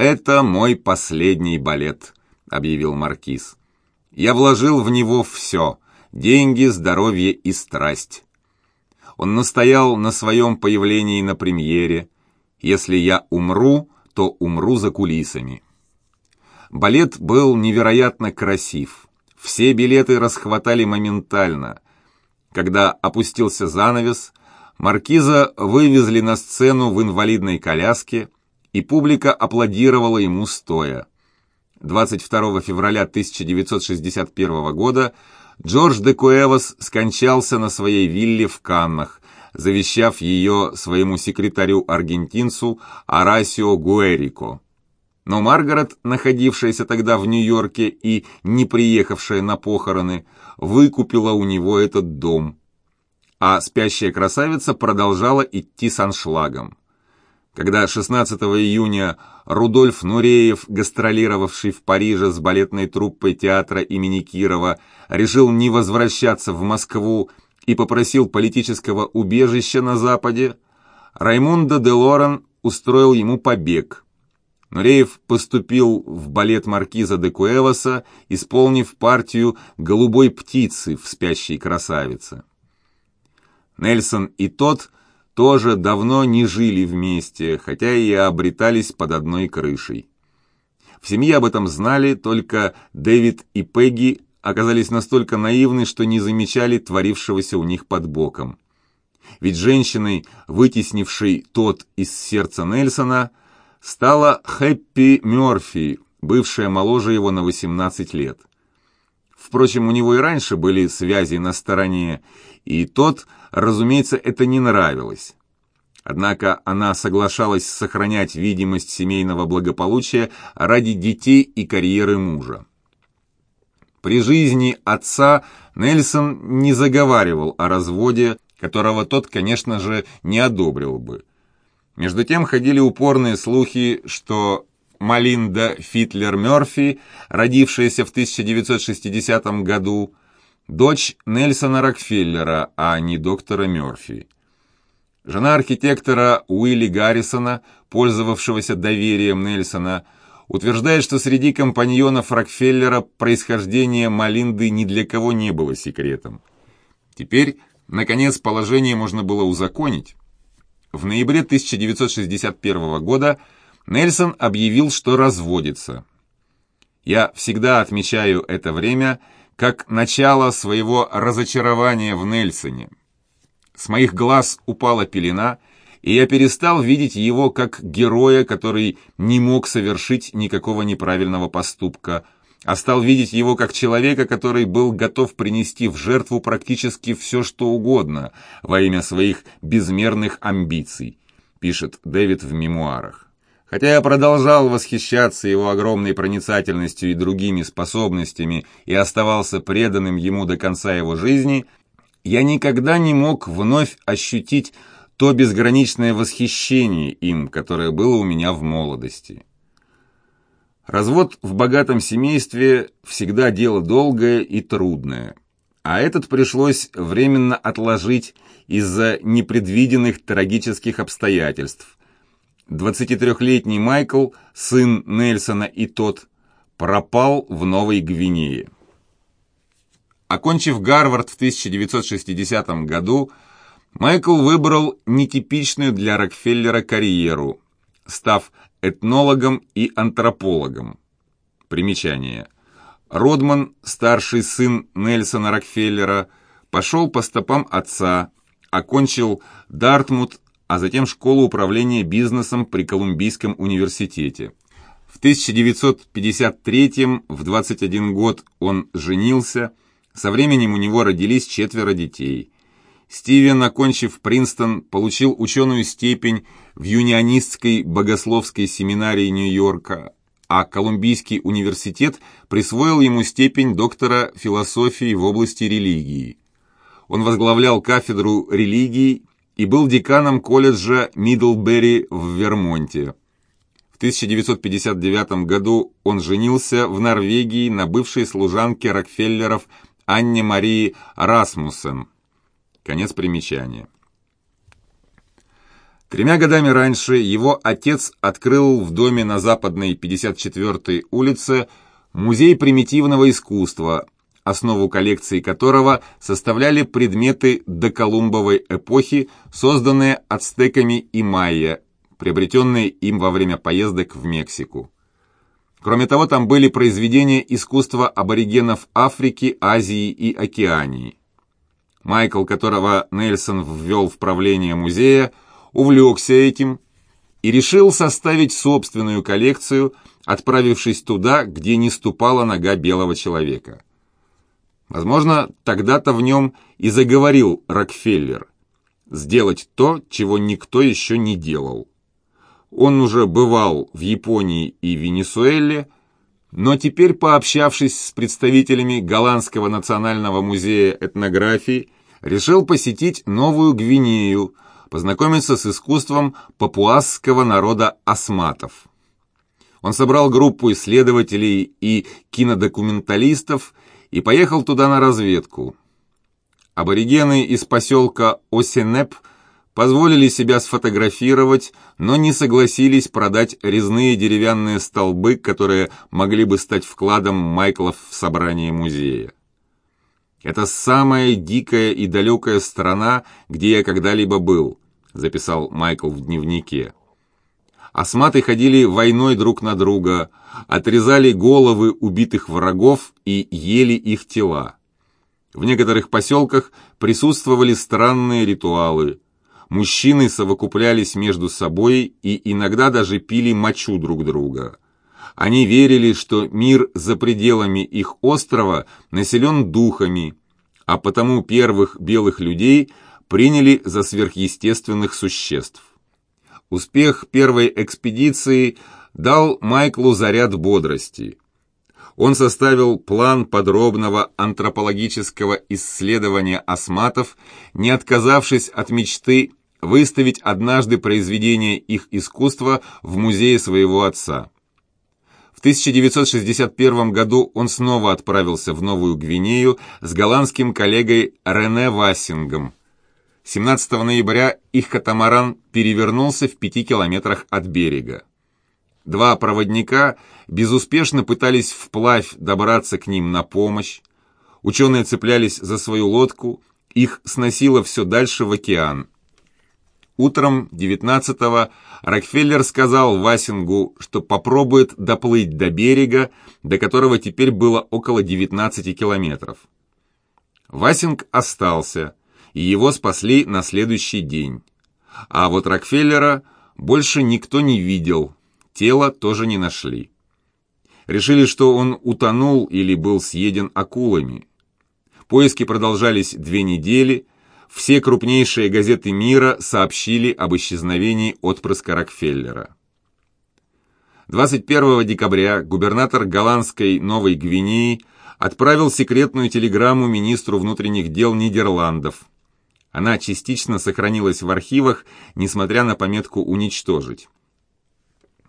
«Это мой последний балет», — объявил Маркиз. «Я вложил в него все — деньги, здоровье и страсть». Он настоял на своем появлении на премьере. «Если я умру, то умру за кулисами». Балет был невероятно красив. Все билеты расхватали моментально. Когда опустился занавес, маркиза вывезли на сцену в инвалидной коляске, и публика аплодировала ему стоя. 22 февраля 1961 года Джордж де Куэвас скончался на своей вилле в Каннах, завещав ее своему секретарю-аргентинцу Арасио Гуэрико. Но Маргарет, находившаяся тогда в Нью-Йорке и не приехавшая на похороны, выкупила у него этот дом. А спящая красавица продолжала идти с аншлагом. Когда 16 июня Рудольф Нуреев, гастролировавший в Париже с балетной труппой театра имени Кирова, решил не возвращаться в Москву и попросил политического убежища на Западе, Раймундо де Лорен устроил ему побег – Нуреев поступил в балет маркиза де Куэваса, исполнив партию «Голубой птицы» в «Спящей красавице». Нельсон и тот тоже давно не жили вместе, хотя и обретались под одной крышей. В семье об этом знали, только Дэвид и Пегги оказались настолько наивны, что не замечали творившегося у них под боком. Ведь женщиной, вытеснившей тот из сердца Нельсона, стала Хэппи Мёрфи, бывшая моложе его на 18 лет. Впрочем, у него и раньше были связи на стороне, и тот, разумеется, это не нравилось. Однако она соглашалась сохранять видимость семейного благополучия ради детей и карьеры мужа. При жизни отца Нельсон не заговаривал о разводе, которого тот, конечно же, не одобрил бы. Между тем ходили упорные слухи, что Малинда Фитлер-Мёрфи, родившаяся в 1960 году, дочь Нельсона Рокфеллера, а не доктора Мёрфи. Жена архитектора Уилли Гаррисона, пользовавшегося доверием Нельсона, утверждает, что среди компаньонов Рокфеллера происхождение Малинды ни для кого не было секретом. Теперь, наконец, положение можно было узаконить. В ноябре 1961 года Нельсон объявил, что разводится. Я всегда отмечаю это время как начало своего разочарования в Нельсоне. С моих глаз упала пелена, и я перестал видеть его как героя, который не мог совершить никакого неправильного поступка – а стал видеть его как человека, который был готов принести в жертву практически все, что угодно во имя своих безмерных амбиций, пишет Дэвид в мемуарах. Хотя я продолжал восхищаться его огромной проницательностью и другими способностями и оставался преданным ему до конца его жизни, я никогда не мог вновь ощутить то безграничное восхищение им, которое было у меня в молодости. Развод в богатом семействе всегда дело долгое и трудное, а этот пришлось временно отложить из-за непредвиденных трагических обстоятельств. 23-летний Майкл, сын Нельсона и тот, пропал в Новой Гвинее. Окончив Гарвард в 1960 году, Майкл выбрал нетипичную для Рокфеллера карьеру, став этнологом и антропологом. Примечание. Родман, старший сын Нельсона Рокфеллера, пошел по стопам отца, окончил Дартмут, а затем школу управления бизнесом при Колумбийском университете. В 1953 в 21 год он женился, со временем у него родились четверо детей – Стивен, окончив Принстон, получил ученую степень в Юнионистской богословской семинарии Нью-Йорка, а Колумбийский университет присвоил ему степень доктора философии в области религии. Он возглавлял кафедру религии и был деканом колледжа Мидлбери в Вермонте. В 1959 году он женился в Норвегии на бывшей служанке Рокфеллеров Анне Марии Расмуссен. Конец примечания. Тремя годами раньше его отец открыл в доме на западной 54-й улице музей примитивного искусства, основу коллекции которого составляли предметы доколумбовой эпохи, созданные ацтеками и майя, приобретенные им во время поездок в Мексику. Кроме того, там были произведения искусства аборигенов Африки, Азии и Океании. Майкл, которого Нельсон ввел в правление музея, увлекся этим и решил составить собственную коллекцию, отправившись туда, где не ступала нога белого человека. Возможно, тогда-то в нем и заговорил Рокфеллер – сделать то, чего никто еще не делал. Он уже бывал в Японии и Венесуэле, но теперь, пообщавшись с представителями Голландского национального музея этнографии, решил посетить Новую Гвинею, познакомиться с искусством папуасского народа осматов. Он собрал группу исследователей и кинодокументалистов и поехал туда на разведку. Аборигены из поселка Осенеп – позволили себя сфотографировать, но не согласились продать резные деревянные столбы, которые могли бы стать вкладом Майклов в собрание музея. «Это самая дикая и далекая страна, где я когда-либо был», записал Майкл в дневнике. Осматы ходили войной друг на друга, отрезали головы убитых врагов и ели их тела. В некоторых поселках присутствовали странные ритуалы – Мужчины совокуплялись между собой и иногда даже пили мочу друг друга. Они верили, что мир за пределами их острова населен духами, а потому первых белых людей приняли за сверхъестественных существ. Успех первой экспедиции дал Майклу заряд бодрости. Он составил план подробного антропологического исследования осматов, не отказавшись от мечты выставить однажды произведение их искусства в музее своего отца. В 1961 году он снова отправился в Новую Гвинею с голландским коллегой Рене Вассингом. 17 ноября их катамаран перевернулся в пяти километрах от берега. Два проводника безуспешно пытались вплавь добраться к ним на помощь. Ученые цеплялись за свою лодку, их сносило все дальше в океан. Утром 19-го Рокфеллер сказал Васингу, что попробует доплыть до берега, до которого теперь было около 19 километров. Васинг остался, и его спасли на следующий день. А вот Рокфеллера больше никто не видел, тело тоже не нашли. Решили, что он утонул или был съеден акулами. Поиски продолжались две недели, все крупнейшие газеты мира сообщили об исчезновении отпрыска Рокфеллера. 21 декабря губернатор голландской Новой Гвинеи отправил секретную телеграмму министру внутренних дел Нидерландов. Она частично сохранилась в архивах, несмотря на пометку «уничтожить».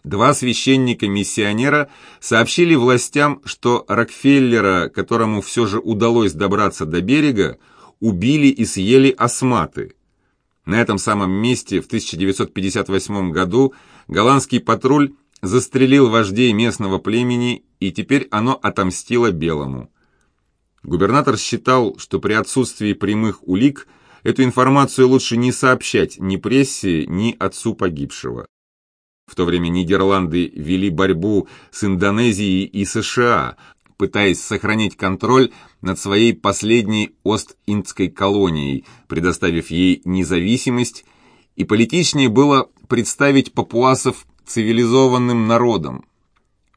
Два священника-миссионера сообщили властям, что Рокфеллера, которому все же удалось добраться до берега, убили и съели осматы. На этом самом месте в 1958 году голландский патруль застрелил вождей местного племени, и теперь оно отомстило белому. Губернатор считал, что при отсутствии прямых улик эту информацию лучше не сообщать ни прессе, ни отцу погибшего. В то время Нидерланды вели борьбу с Индонезией и США, пытаясь сохранить контроль над своей последней Ост-Индской колонией, предоставив ей независимость, и политичнее было представить папуасов цивилизованным народом.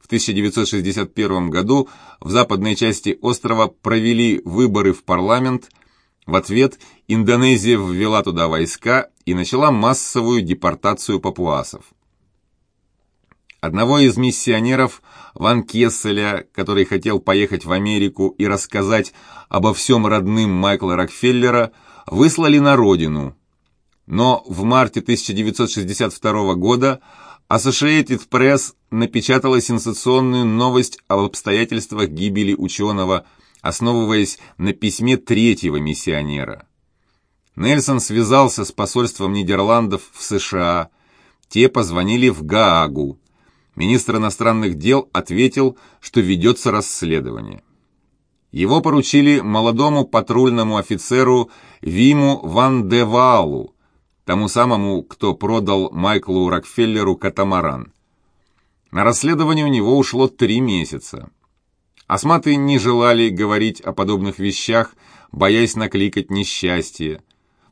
В 1961 году в западной части острова провели выборы в парламент, в ответ Индонезия ввела туда войска и начала массовую депортацию папуасов. Одного из миссионеров, Ван Кесселя, который хотел поехать в Америку и рассказать обо всем родным Майкла Рокфеллера, выслали на родину. Но в марте 1962 года Associated Press напечатала сенсационную новость об обстоятельствах гибели ученого, основываясь на письме третьего миссионера. Нельсон связался с посольством Нидерландов в США. Те позвонили в Гаагу. Министр иностранных дел ответил, что ведется расследование. Его поручили молодому патрульному офицеру Виму Ван де Ваалу, тому самому, кто продал Майклу Рокфеллеру катамаран. На расследование у него ушло три месяца. Осматы не желали говорить о подобных вещах, боясь накликать несчастье.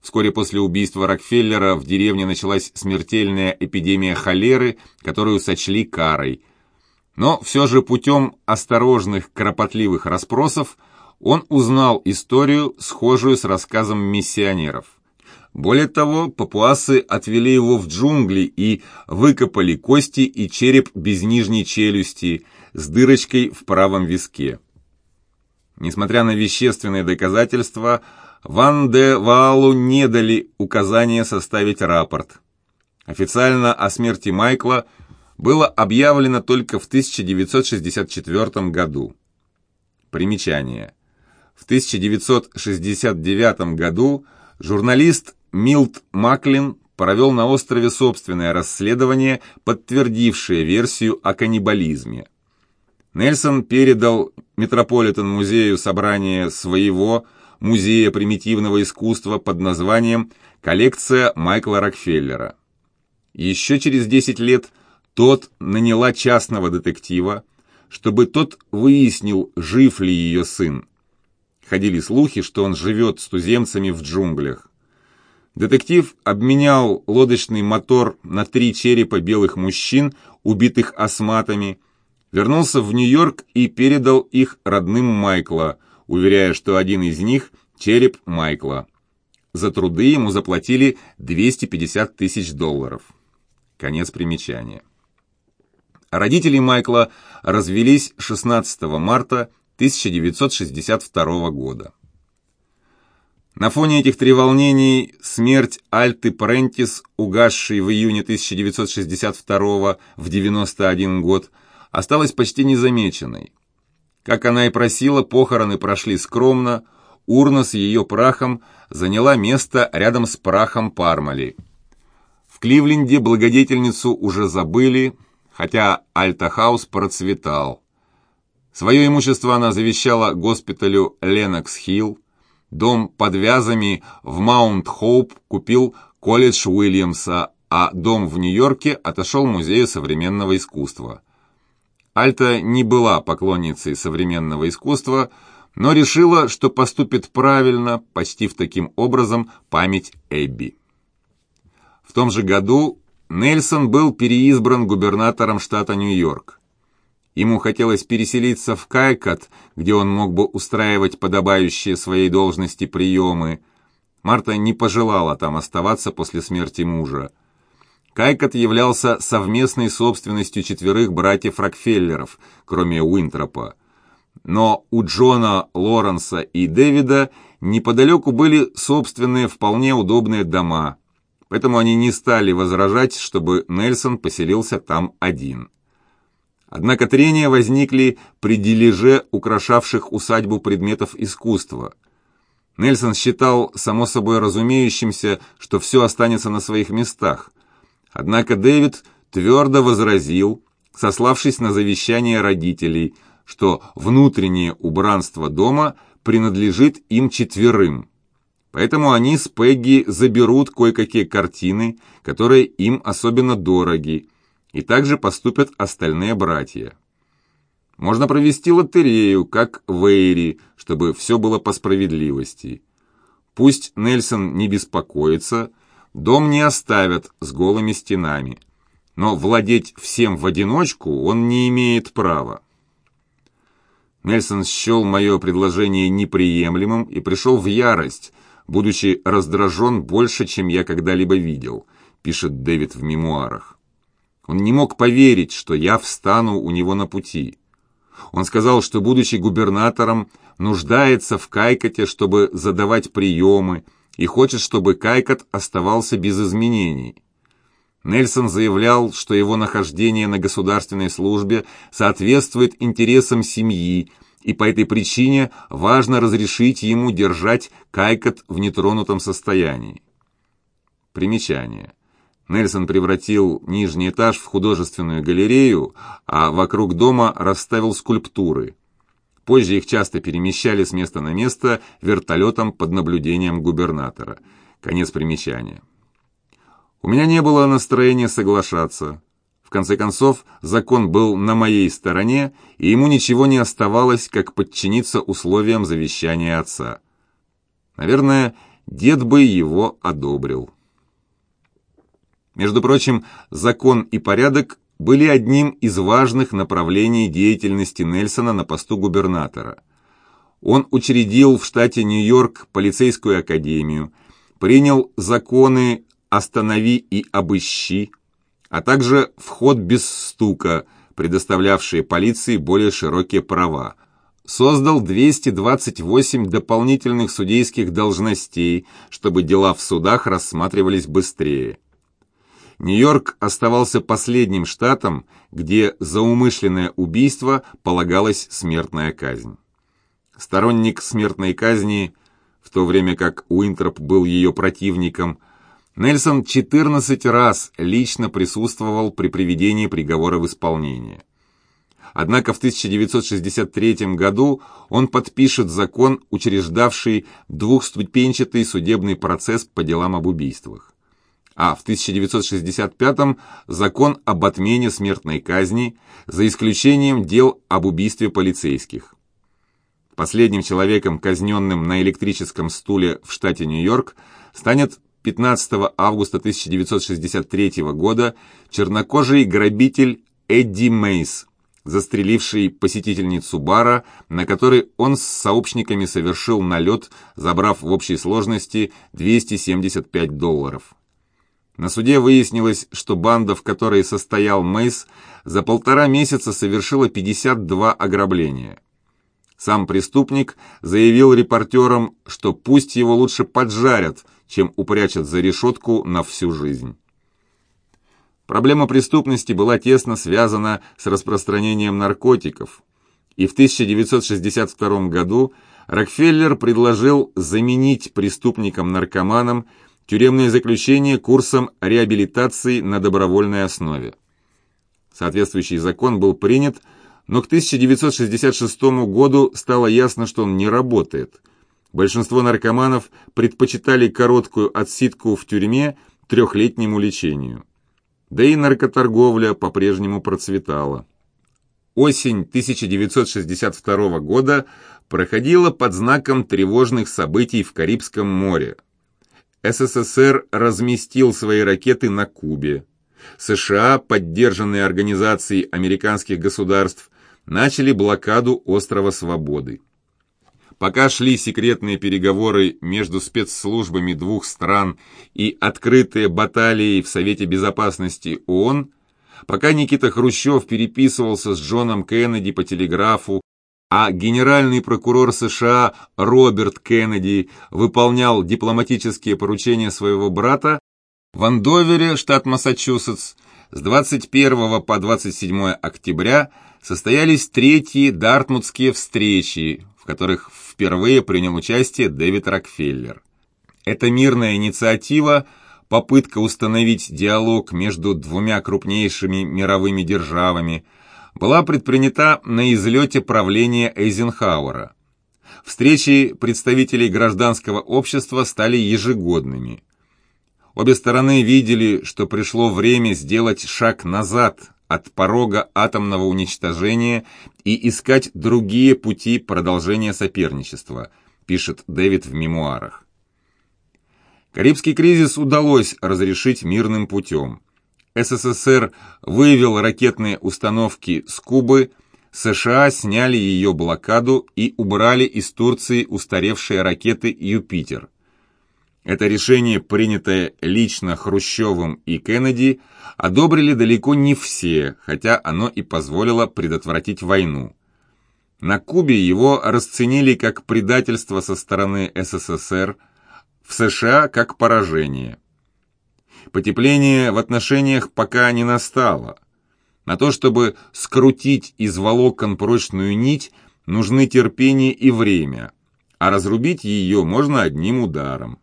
Вскоре после убийства Рокфеллера в деревне началась смертельная эпидемия холеры, которую сочли карой. Но все же путем осторожных, кропотливых расспросов он узнал историю, схожую с рассказом миссионеров. Более того, папуасы отвели его в джунгли и выкопали кости и череп без нижней челюсти с дырочкой в правом виске. Несмотря на вещественные доказательства, Ван де Ваалу не дали указания составить рапорт. Официально о смерти Майкла было объявлено только в 1964 году. Примечание. В 1969 году журналист Милт Маклин провел на острове собственное расследование, подтвердившее версию о каннибализме. Нельсон передал Метрополитен-музею собрание своего музея примитивного искусства под названием «Коллекция Майкла Рокфеллера». Еще через 10 лет тот наняла частного детектива, чтобы тот выяснил, жив ли ее сын. Ходили слухи, что он живет с туземцами в джунглях. Детектив обменял лодочный мотор на три черепа белых мужчин, убитых осматами, вернулся в Нью-Йорк и передал их родным Майкла, уверяя, что один из них – череп Майкла. За труды ему заплатили 250 тысяч долларов. Конец примечания. Родители Майкла развелись 16 марта 1962 года. На фоне этих треволнений смерть Альты Прентис, угасшей в июне 1962 в 91 год, осталась почти незамеченной. Как она и просила, похороны прошли скромно, урна с ее прахом заняла место рядом с прахом Пармали. В Кливленде благодетельницу уже забыли, хотя Альтахаус процветал. Свое имущество она завещала госпиталю Ленокс-Хилл, Дом под Вязами в Маунт-Хоуп купил колледж Уильямса, а дом в Нью-Йорке отошел Музею современного искусства. Альта не была поклонницей современного искусства, но решила, что поступит правильно, почтив таким образом память Эбби. В том же году Нельсон был переизбран губернатором штата Нью-Йорк. Ему хотелось переселиться в Кайкот, где он мог бы устраивать подобающие своей должности приемы. Марта не пожелала там оставаться после смерти мужа. Кайкот являлся совместной собственностью четверых братьев Рокфеллеров, кроме Уинтропа. Но у Джона, Лоренса и Дэвида неподалеку были собственные вполне удобные дома, поэтому они не стали возражать, чтобы Нельсон поселился там один. Однако трения возникли при дележе украшавших усадьбу предметов искусства. Нельсон считал само собой разумеющимся, что все останется на своих местах. Однако Дэвид твердо возразил, сославшись на завещание родителей, что внутреннее убранство дома принадлежит им четверым. Поэтому они с Пегги заберут кое-какие картины, которые им особенно дороги, и также поступят остальные братья. Можно провести лотерею, как в Эйри, чтобы все было по справедливости. Пусть Нельсон не беспокоится, дом не оставят с голыми стенами, но владеть всем в одиночку он не имеет права. Нельсон счел мое предложение неприемлемым и пришел в ярость, будучи раздражен больше, чем я когда-либо видел, пишет Дэвид в мемуарах. Он не мог поверить, что я встану у него на пути. Он сказал, что, будучи губернатором, нуждается в Кайкоте, чтобы задавать приемы, и хочет, чтобы Кайкот оставался без изменений. Нельсон заявлял, что его нахождение на государственной службе соответствует интересам семьи и по этой причине важно разрешить ему держать Кайкот в нетронутом состоянии. Примечание. Нельсон превратил нижний этаж в художественную галерею, а вокруг дома расставил скульптуры. Позже их часто перемещали с места на место вертолетом под наблюдением губернатора. Конец примечания. У меня не было настроения соглашаться. В конце концов, закон был на моей стороне, и ему ничего не оставалось, как подчиниться условиям завещания отца. Наверное, дед бы его одобрил. Между прочим, закон и порядок были одним из важных направлений деятельности Нельсона на посту губернатора. Он учредил в штате Нью-Йорк полицейскую академию, принял законы «Останови и обыщи», а также «Вход без стука», предоставлявшие полиции более широкие права, создал 228 дополнительных судейских должностей, чтобы дела в судах рассматривались быстрее. Нью-Йорк оставался последним штатом, где за умышленное убийство полагалась смертная казнь. Сторонник смертной казни, в то время как Уинтроп был ее противником, Нельсон 14 раз лично присутствовал при приведении приговора в исполнение. Однако в 1963 году он подпишет закон, учреждавший двухступенчатый судебный процесс по делам об убийствах а в 1965-м закон об отмене смертной казни, за исключением дел об убийстве полицейских. Последним человеком, казненным на электрическом стуле в штате Нью-Йорк, станет 15 августа 1963 года чернокожий грабитель Эдди Мейс, застреливший посетительницу бара, на которой он с сообщниками совершил налет, забрав в общей сложности 275 долларов. На суде выяснилось, что банда, в которой состоял Мейс, за полтора месяца совершила 52 ограбления. Сам преступник заявил репортерам, что пусть его лучше поджарят, чем упрячут за решетку на всю жизнь. Проблема преступности была тесно связана с распространением наркотиков, и в 1962 году Рокфеллер предложил заменить преступникам-наркоманам тюремное заключение курсом реабилитации на добровольной основе. Соответствующий закон был принят, но к 1966 году стало ясно, что он не работает. Большинство наркоманов предпочитали короткую отсидку в тюрьме трехлетнему лечению. Да и наркоторговля по-прежнему процветала. Осень 1962 года проходила под знаком тревожных событий в Карибском море. СССР разместил свои ракеты на Кубе. США, поддержанные Организацией американских государств, начали блокаду острова Свободы. Пока шли секретные переговоры между спецслужбами двух стран и открытые баталии в Совете Безопасности ООН, пока Никита Хрущев переписывался с Джоном Кеннеди по телеграфу а генеральный прокурор США Роберт Кеннеди выполнял дипломатические поручения своего брата, в Андовере, штат Массачусетс, с 21 по 27 октября состоялись третьи дартмутские встречи, в которых впервые принял участие Дэвид Рокфеллер. Эта мирная инициатива – попытка установить диалог между двумя крупнейшими мировыми державами – была предпринята на излете правления Эйзенхауэра. Встречи представителей гражданского общества стали ежегодными. Обе стороны видели, что пришло время сделать шаг назад от порога атомного уничтожения и искать другие пути продолжения соперничества, пишет Дэвид в мемуарах. Карибский кризис удалось разрешить мирным путем. СССР вывел ракетные установки с Кубы, США сняли ее блокаду и убрали из Турции устаревшие ракеты «Юпитер». Это решение, принятое лично Хрущевым и Кеннеди, одобрили далеко не все, хотя оно и позволило предотвратить войну. На Кубе его расценили как предательство со стороны СССР, в США как поражение. Потепление в отношениях пока не настало. На то, чтобы скрутить из волокон прочную нить, нужны терпение и время, а разрубить ее можно одним ударом.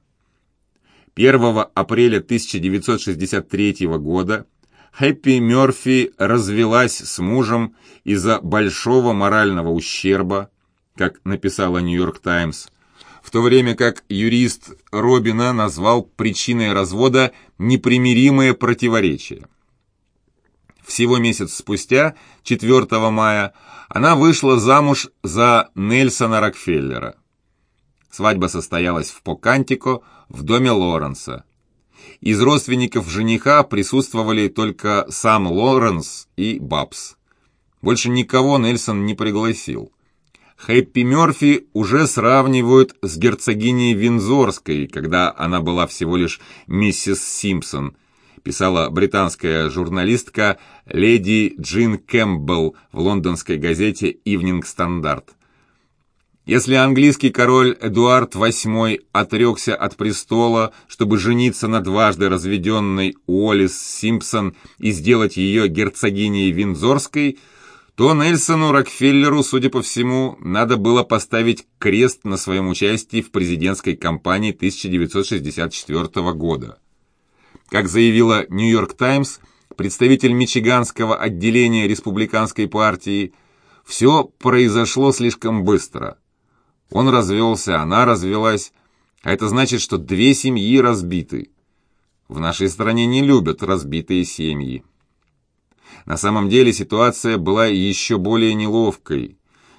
1 апреля 1963 года Хэппи Мёрфи развелась с мужем из-за большого морального ущерба, как написала «Нью-Йорк Таймс», в то время как юрист Робина назвал причиной развода непримиримое противоречие. Всего месяц спустя, 4 мая, она вышла замуж за Нельсона Рокфеллера. Свадьба состоялась в Покантико в доме Лоренса. Из родственников жениха присутствовали только сам Лоренс и Бабс. Больше никого Нельсон не пригласил. Хэппи Мёрфи уже сравнивают с герцогиней Виндзорской, когда она была всего лишь миссис Симпсон, писала британская журналистка леди Джин Кэмпбелл в лондонской газете «Ивнинг Стандарт». Если английский король Эдуард VIII отрекся от престола, чтобы жениться на дважды разведенной Уоллес Симпсон и сделать ее герцогиней Виндзорской – то Нельсону Рокфеллеру, судя по всему, надо было поставить крест на своем участии в президентской кампании 1964 года. Как заявила «Нью-Йорк Таймс», представитель Мичиганского отделения республиканской партии, все произошло слишком быстро. Он развелся, она развелась, а это значит, что две семьи разбиты. В нашей стране не любят разбитые семьи. На самом деле ситуация была еще более неловкой.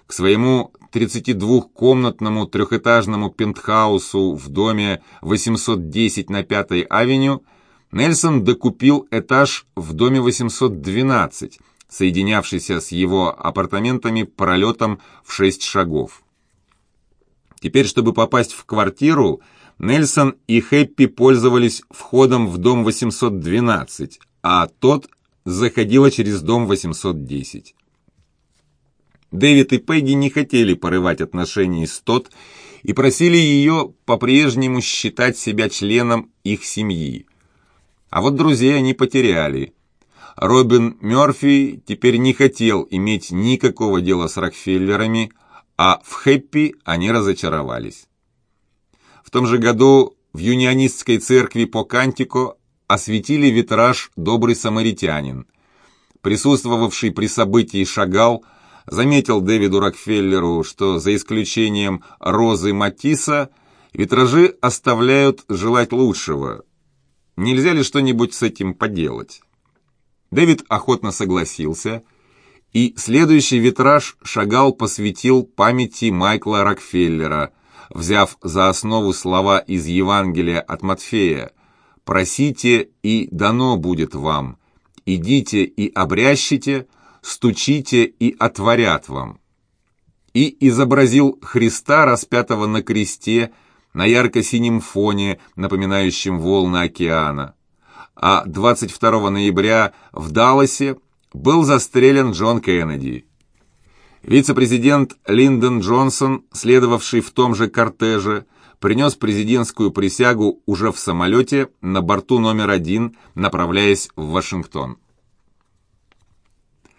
К своему 32-комнатному трехэтажному пентхаусу в доме 810 на 5-й авеню Нельсон докупил этаж в доме 812, соединявшийся с его апартаментами пролетом в 6 шагов. Теперь, чтобы попасть в квартиру, Нельсон и Хэппи пользовались входом в дом 812, а тот заходила через дом 810. Дэвид и Пегги не хотели порывать отношения с Тот и просили ее по-прежнему считать себя членом их семьи. А вот друзей они потеряли. Робин Мёрфи теперь не хотел иметь никакого дела с Рокфеллерами, а в Хэппи они разочаровались. В том же году в юнионистской церкви по Кантико осветили витраж «Добрый самаритянин». Присутствовавший при событии Шагал заметил Дэвиду Рокфеллеру, что за исключением розы Матисса витражи оставляют желать лучшего. Нельзя ли что-нибудь с этим поделать? Дэвид охотно согласился, и следующий витраж Шагал посвятил памяти Майкла Рокфеллера, взяв за основу слова из Евангелия от Матфея просите, и дано будет вам, идите и обрящите, стучите и отворят вам». И изобразил Христа, распятого на кресте, на ярко-синем фоне, напоминающем волны океана. А 22 ноября в Далласе был застрелен Джон Кеннеди. Вице-президент Линдон Джонсон, следовавший в том же кортеже, принес президентскую присягу уже в самолете на борту номер один, направляясь в Вашингтон.